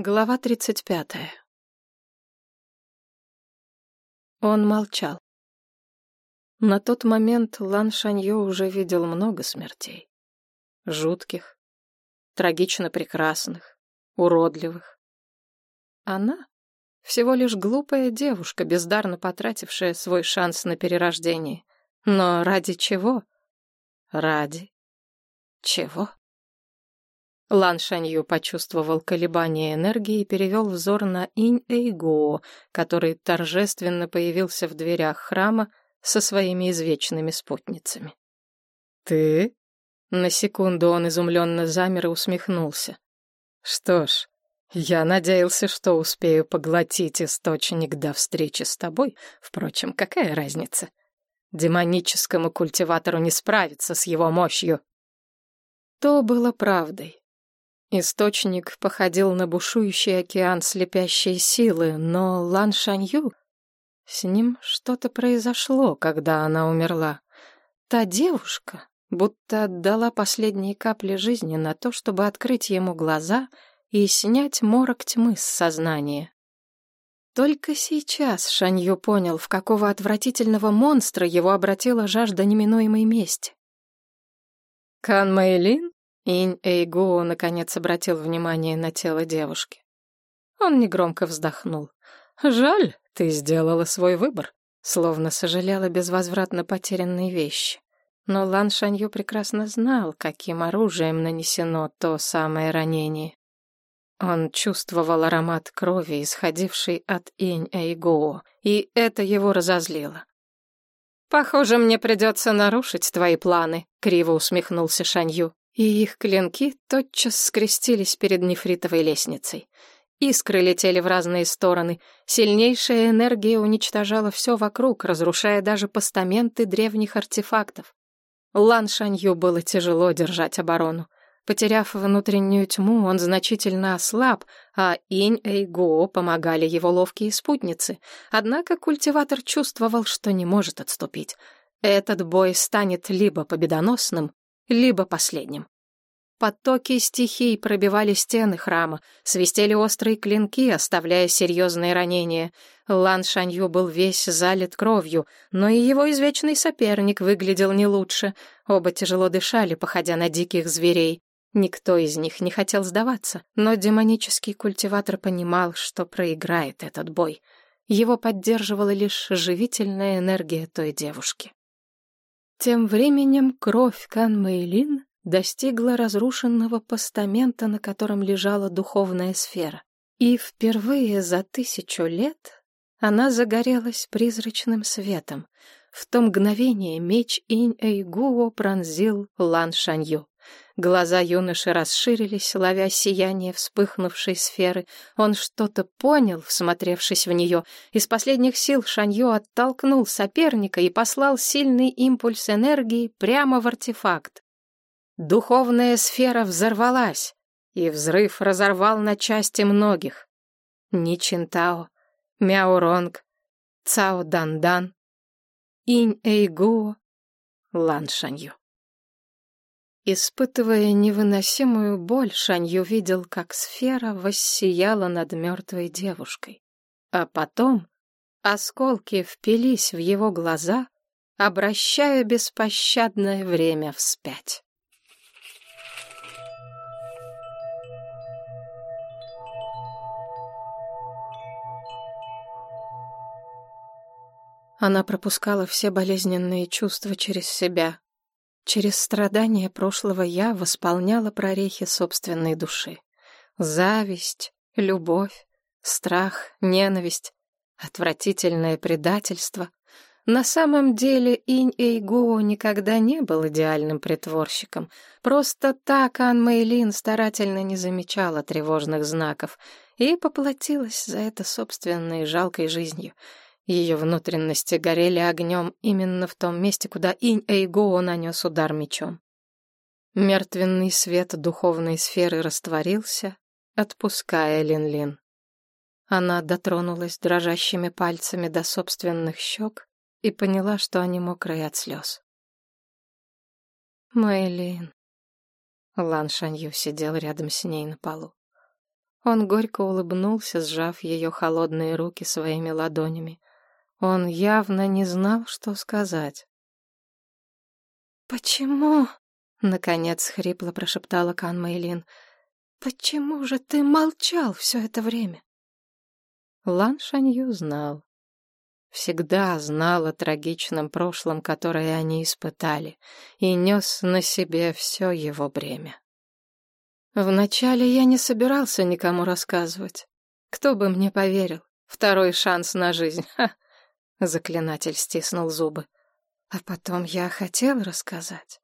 Глава тридцать пятая. Он молчал. На тот момент Лан Шаньё уже видел много смертей. Жутких, трагично прекрасных, уродливых. Она — всего лишь глупая девушка, бездарно потратившая свой шанс на перерождение. Но ради чего? Ради чего? Лан Шанью почувствовал колебание энергии и перевел взор на Инь Эйго, который торжественно появился в дверях храма со своими извечными спутницами. «Ты?» На секунду он изумленно замер и усмехнулся. «Что ж, я надеялся, что успею поглотить источник до встречи с тобой. Впрочем, какая разница? Демоническому культиватору не справиться с его мощью». То было правдой. Источник походил на бушующий океан слепящей силы, но Лан Шанью... С ним что-то произошло, когда она умерла. Та девушка будто отдала последние капли жизни на то, чтобы открыть ему глаза и снять морок тьмы с сознания. Только сейчас Шанью понял, в какого отвратительного монстра его обратила жажда неминуемой мести. «Кан Мэйлин?» Инь Эйгуо наконец обратил внимание на тело девушки. Он негромко вздохнул. «Жаль, ты сделала свой выбор», словно сожалела безвозвратно потерянной вещи. Но Лан Шанью прекрасно знал, каким оружием нанесено то самое ранение. Он чувствовал аромат крови, исходивший от Инь Эйгуо, и это его разозлило. «Похоже, мне придется нарушить твои планы», — криво усмехнулся Шанью и их клинки тотчас скрестились перед нефритовой лестницей. Искры летели в разные стороны, сильнейшая энергия уничтожала все вокруг, разрушая даже постаменты древних артефактов. Лан Шанью было тяжело держать оборону. Потеряв внутреннюю тьму, он значительно ослаб, а Инь Эйго помогали его ловкие спутницы. Однако культиватор чувствовал, что не может отступить. Этот бой станет либо победоносным, либо последним. Потоки стихий пробивали стены храма, свистели острые клинки, оставляя серьезные ранения. Лан Шанью был весь залит кровью, но и его извечный соперник выглядел не лучше. Оба тяжело дышали, походя на диких зверей. Никто из них не хотел сдаваться, но демонический культиватор понимал, что проиграет этот бой. Его поддерживала лишь живительная энергия той девушки. Тем временем кровь Кан Мэйлин достигла разрушенного постамента, на котором лежала духовная сфера. И впервые за тысячу лет она загорелась призрачным светом. В то мгновение меч Инь-Эйгуо пронзил Лан Шанью. Глаза юноши расширились, ловя сияние вспыхнувшей сферы. Он что-то понял, всмотревшись в нее. Из последних сил Шаньё оттолкнул соперника и послал сильный импульс энергии прямо в артефакт. Духовная сфера взорвалась, и взрыв разорвал на части многих. Ни Чинтао, Мяуронг, Цао Дандан, Инь Эйгуо, Лан Шанью. Испытывая невыносимую боль, Шанью видел, как сфера воссияла над мертвой девушкой. А потом осколки впились в его глаза, обращая беспощадное время вспять. Она пропускала все болезненные чувства через себя, Через страдания прошлого я восполняла прорехи собственной души. Зависть, любовь, страх, ненависть, отвратительное предательство. На самом деле Инь Эйгуо никогда не был идеальным притворщиком. Просто так Ан Мэйлин старательно не замечала тревожных знаков и поплатилась за это собственной жалкой жизнью — ее внутренности горели огнем именно в том месте, куда Инь Эйгоу нанес удар мечом. Мертвенный свет духовной сферы растворился, отпуская Лин-Лин. Она дотронулась дрожащими пальцами до собственных щек и поняла, что они мокрые от слез. Мэйлин. Лан Шанью сидел рядом с ней на полу. Он горько улыбнулся, сжав ее холодные руки своими ладонями. Он явно не знал, что сказать. «Почему?» — наконец хрипло прошептала Кан Мэйлин. «Почему же ты молчал все это время?» Лан Шанью знал. Всегда знал о трагичном прошлом, которое они испытали, и нес на себе все его бремя. Вначале я не собирался никому рассказывать. Кто бы мне поверил? Второй шанс на жизнь. Ха! Заклинатель стиснул зубы. А потом я хотел рассказать,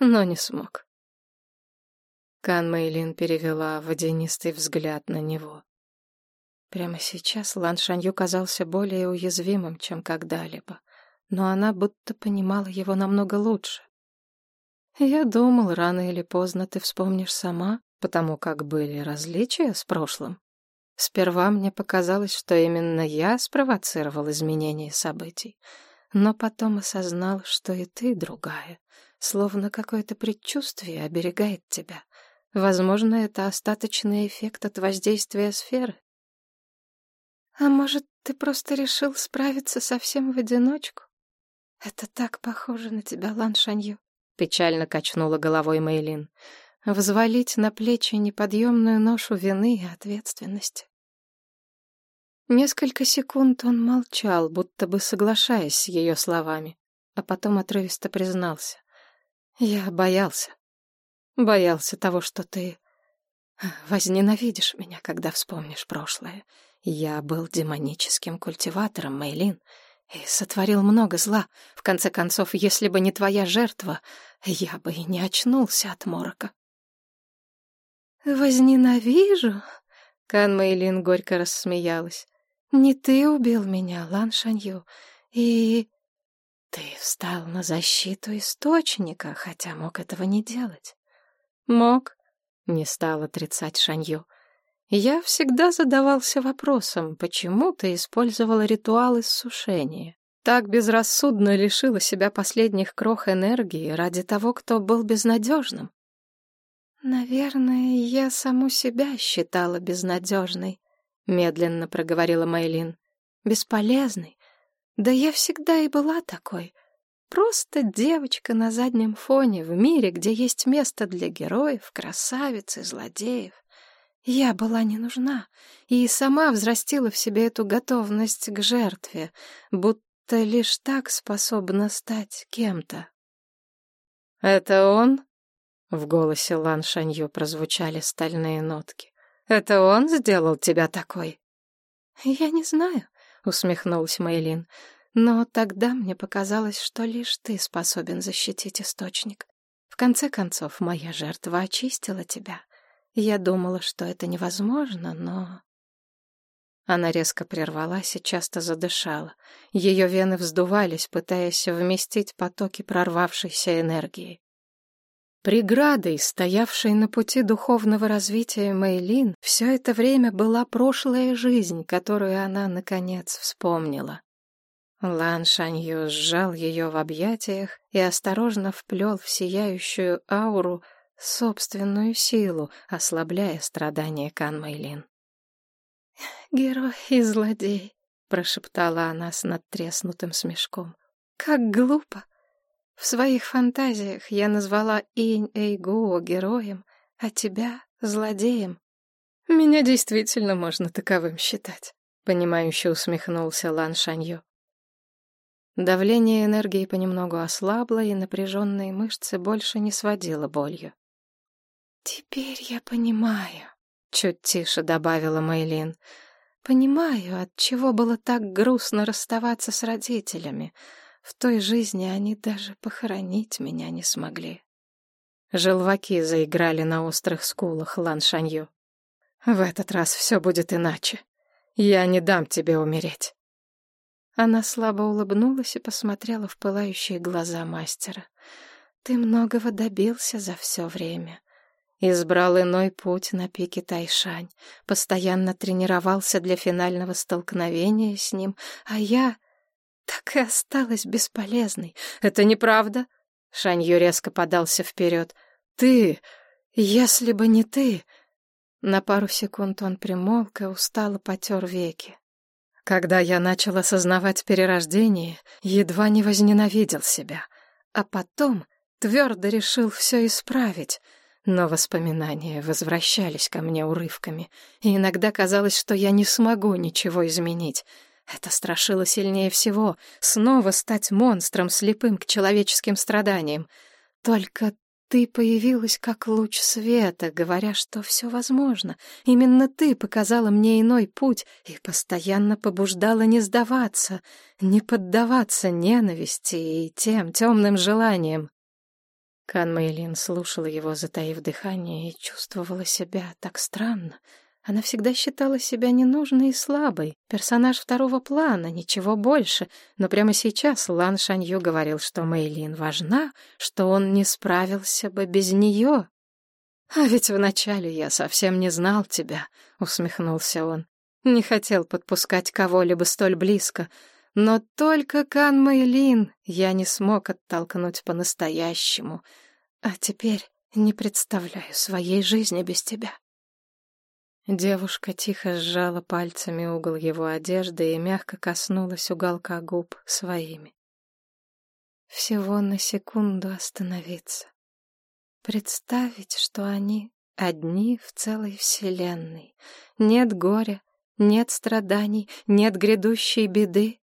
но не смог. Кан Мэйлин перевела водянистый взгляд на него. Прямо сейчас Лан Шанью казался более уязвимым, чем когда-либо, но она будто понимала его намного лучше. Я думал, рано или поздно ты вспомнишь сама, потому как были различия с прошлым. Сперва мне показалось, что именно я спровоцировал изменение событий — но потом осознал, что и ты другая, словно какое-то предчувствие оберегает тебя. Возможно, это остаточный эффект от воздействия сферы. А может, ты просто решил справиться совсем в одиночку? Это так похоже на тебя, Лан Шанью. Печально качнула головой Мейлин. Взвалить на плечи неподъемную ношу вины и ответственности. Несколько секунд он молчал, будто бы соглашаясь с ее словами, а потом отрывисто признался. «Я боялся. Боялся того, что ты возненавидишь меня, когда вспомнишь прошлое. Я был демоническим культиватором, Мейлин, и сотворил много зла. В конце концов, если бы не твоя жертва, я бы и не очнулся от морока». «Возненавижу?» Кан Мейлин горько рассмеялась. Не ты убил меня, Лан Шанью, и... Ты встал на защиту источника, хотя мог этого не делать. Мог, не стал отрицать Шанью. Я всегда задавался вопросом, почему ты использовала ритуал иссушения. Так безрассудно лишила себя последних крох энергии ради того, кто был безнадежным. Наверное, я саму себя считала безнадежной медленно проговорила Мейлин. Бесполезный. Да я всегда и была такой. Просто девочка на заднем фоне в мире, где есть место для героев, красавиц и злодеев. Я была не нужна и сама взрастила в себе эту готовность к жертве, будто лишь так способна стать кем-то. «Это он?» — в голосе Лан Шанью прозвучали стальные нотки. Это он сделал тебя такой?» «Я не знаю», — усмехнулась Мейлин. «Но тогда мне показалось, что лишь ты способен защитить источник. В конце концов, моя жертва очистила тебя. Я думала, что это невозможно, но...» Она резко прервалась и часто задышала. Ее вены вздувались, пытаясь вместить потоки прорвавшейся энергии. Преградой, стоявшей на пути духовного развития Мэйлин, все это время была прошлая жизнь, которую она, наконец, вспомнила. Лан Шанью сжал ее в объятиях и осторожно вплел в сияющую ауру собственную силу, ослабляя страдания Кан Мэйлин. «Герой и злодей», — прошептала она с надтреснутым смешком. «Как глупо! В своих фантазиях я назвала Инь Эйгуо героем, а тебя — злодеем. Меня действительно можно таковым считать, — понимающе усмехнулся Лан Шанью. Давление энергии понемногу ослабло, и напряженные мышцы больше не сводило болью. «Теперь я понимаю», — чуть тише добавила Мэйлин. «Понимаю, от чего было так грустно расставаться с родителями. В той жизни они даже похоронить меня не смогли. Желваки заиграли на острых скулах Лан Шанью. В этот раз все будет иначе. Я не дам тебе умереть. Она слабо улыбнулась и посмотрела в пылающие глаза мастера. Ты многого добился за все время. Избрал иной путь на пике Тайшань, постоянно тренировался для финального столкновения с ним, а я так и осталась бесполезной. Это неправда. Шанью резко подался вперед. Ты, если бы не ты... На пару секунд он примолк и устало потер веки. Когда я начал осознавать перерождение, едва не возненавидел себя, а потом твердо решил все исправить — но воспоминания возвращались ко мне урывками, и иногда казалось, что я не смогу ничего изменить. Это страшило сильнее всего — снова стать монстром, слепым к человеческим страданиям. Только ты появилась как луч света, говоря, что все возможно. Именно ты показала мне иной путь и постоянно побуждала не сдаваться, не поддаваться ненависти и тем темным желаниям. Кан Мэйлин слушала его, затаив дыхание, и чувствовала себя так странно. Она всегда считала себя ненужной и слабой, персонаж второго плана, ничего больше. Но прямо сейчас Лан Шанью говорил, что Мэйлин важна, что он не справился бы без нее. «А ведь вначале я совсем не знал тебя», — усмехнулся он. «Не хотел подпускать кого-либо столь близко». Но только Кан Мэйлин я не смог оттолкнуть по-настоящему. А теперь не представляю своей жизни без тебя. Девушка тихо сжала пальцами угол его одежды и мягко коснулась уголка губ своими. Всего на секунду остановиться. Представить, что они одни в целой вселенной. Нет горя, нет страданий, нет грядущей беды.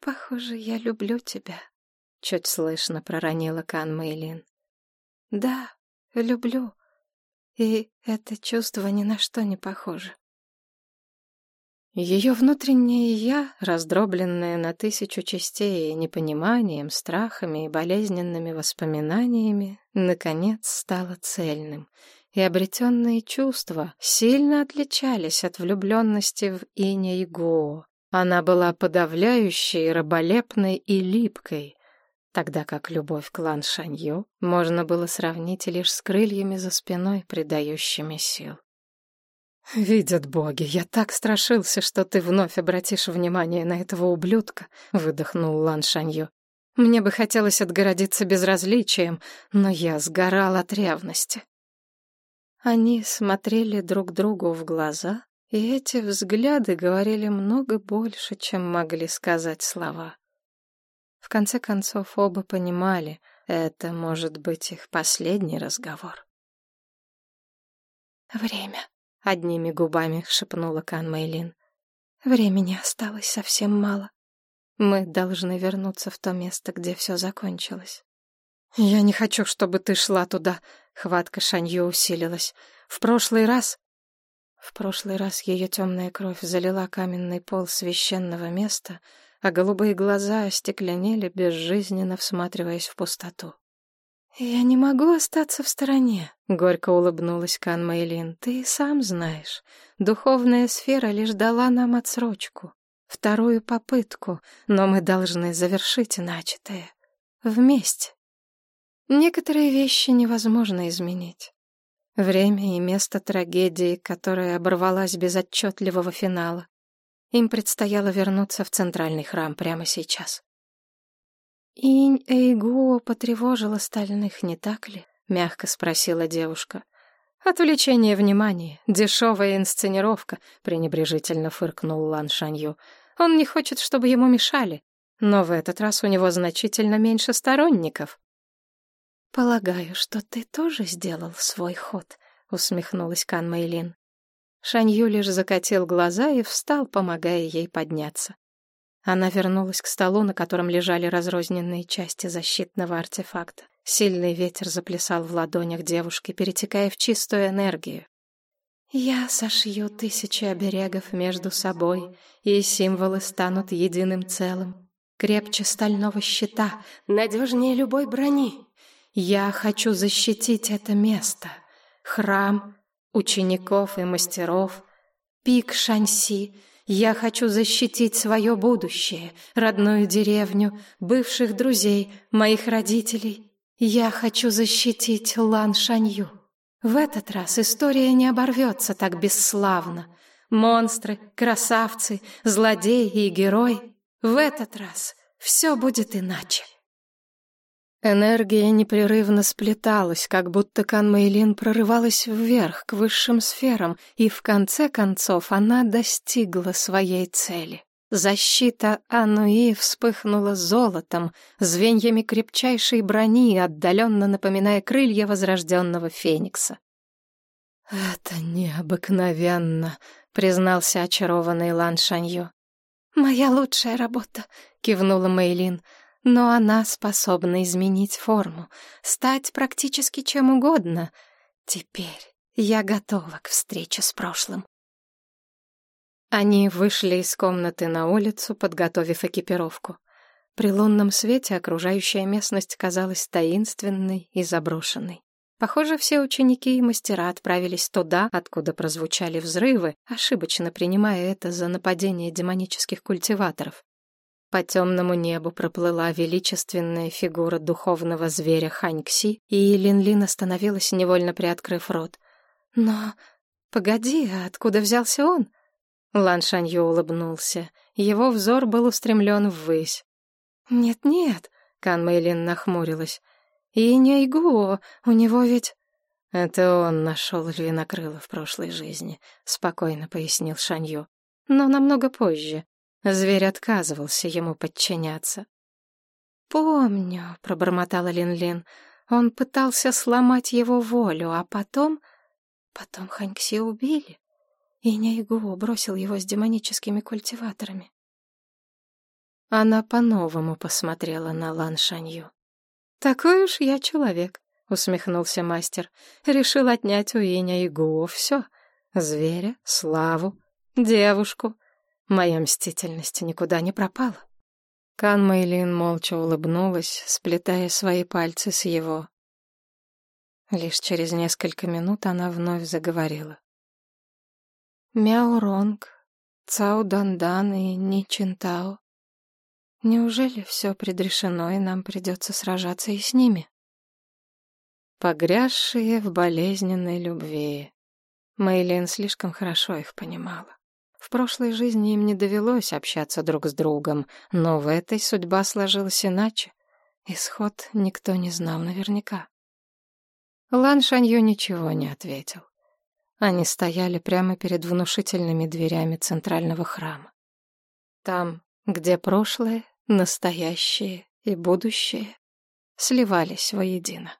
«Похоже, я люблю тебя», — чуть слышно проронила Кан Мэйлин. «Да, люблю, и это чувство ни на что не похоже». Ее внутреннее «я», раздробленное на тысячу частей непониманием, страхами и болезненными воспоминаниями, наконец стало цельным, и обретенные чувства сильно отличались от влюбленности в Иня и Гоо. Она была подавляющей, раболепной и липкой, тогда как любовь к Лан Шанью можно было сравнить лишь с крыльями за спиной, придающими сил. «Видят боги, я так страшился, что ты вновь обратишь внимание на этого ублюдка», — выдохнул Лан Шанью. «Мне бы хотелось отгородиться безразличием, но я сгорал от ревности». Они смотрели друг другу в глаза, и эти взгляды говорили много больше, чем могли сказать слова. В конце концов, оба понимали, это может быть их последний разговор. «Время», — одними губами шепнула Кан Мэйлин. «Времени осталось совсем мало. Мы должны вернуться в то место, где все закончилось». «Я не хочу, чтобы ты шла туда», — хватка Шанью усилилась. «В прошлый раз в прошлый раз ее темная кровь залила каменный пол священного места, а голубые глаза остекленели, безжизненно всматриваясь в пустоту. «Я не могу остаться в стороне», — горько улыбнулась Кан Мэйлин. «Ты сам знаешь, духовная сфера лишь дала нам отсрочку, вторую попытку, но мы должны завершить начатое. Вместе. Некоторые вещи невозможно изменить. Время и место трагедии, которая оборвалась без отчетливого финала. Им предстояло вернуться в центральный храм прямо сейчас. «Инь Эйгуо потревожил остальных, не так ли?» — мягко спросила девушка. «Отвлечение внимания, дешевая инсценировка», — пренебрежительно фыркнул Лан Шанью. «Он не хочет, чтобы ему мешали, но в этот раз у него значительно меньше сторонников». «Полагаю, что ты тоже сделал свой ход», — усмехнулась Кан Мэйлин. Шанью лишь закатил глаза и встал, помогая ей подняться. Она вернулась к столу, на котором лежали разрозненные части защитного артефакта. Сильный ветер заплясал в ладонях девушки, перетекая в чистую энергию. «Я сошью тысячи оберегов между собой, и символы станут единым целым. Крепче стального щита, надежнее любой брони. Я хочу защитить это место. Храм, учеников и мастеров, пик Шанси. Я хочу защитить свое будущее, родную деревню, бывших друзей, моих родителей. Я хочу защитить Лан Шанью. В этот раз история не оборвется так бесславно. Монстры, красавцы, злодеи и герой. В этот раз все будет иначе. Энергия непрерывно сплеталась, как будто Кан Мэйлин прорывалась вверх, к высшим сферам, и в конце концов она достигла своей цели. Защита Ануи вспыхнула золотом, звеньями крепчайшей брони, отдаленно напоминая крылья возрожденного феникса. «Это необыкновенно», — признался очарованный Лан Шанью. «Моя лучшая работа», — кивнула Мэйлин, «но она способна изменить форму, стать практически чем угодно. Теперь я готова к встрече с прошлым». Они вышли из комнаты на улицу, подготовив экипировку. При лунном свете окружающая местность казалась таинственной и заброшенной. Похоже, все ученики и мастера отправились туда, откуда прозвучали взрывы, ошибочно принимая это за нападение демонических культиваторов. По темному небу проплыла величественная фигура духовного зверя Ханькси, и Лин-Лин остановилась, невольно приоткрыв рот. «Но... погоди, а откуда взялся он?» Лан Шанью улыбнулся. Его взор был устремлен ввысь. «Нет-нет», — Кан Мэйлин нахмурилась. «И не Игуо, у него ведь...» «Это он нашел львинокрыла в прошлой жизни», — спокойно пояснил Шанью. «Но намного позже. Зверь отказывался ему подчиняться». «Помню», — пробормотала Лин-Лин. «Он пытался сломать его волю, а потом...» «Потом Ханькси убили?» и Няйгу бросил его с демоническими культиваторами. Она по-новому посмотрела на Лан Шанью. «Такой уж я человек», — усмехнулся мастер. «Решил отнять у Иня Игуо все. Зверя, славу, девушку. Моя мстительность никуда не пропала». Кан Мэйлин молча улыбнулась, сплетая свои пальцы с его. Лишь через несколько минут она вновь заговорила. Мяуронг, Цао Дандан и Ни Чинтао. Неужели все предрешено, и нам придется сражаться и с ними? Погрязшие в болезненной любви. Мэйлин слишком хорошо их понимала. В прошлой жизни им не довелось общаться друг с другом, но в этой судьба сложилась иначе. Исход никто не знал наверняка. Лан Шанью ничего не ответил. Они стояли прямо перед внушительными дверями центрального храма. Там, где прошлое, настоящее и будущее сливались воедино.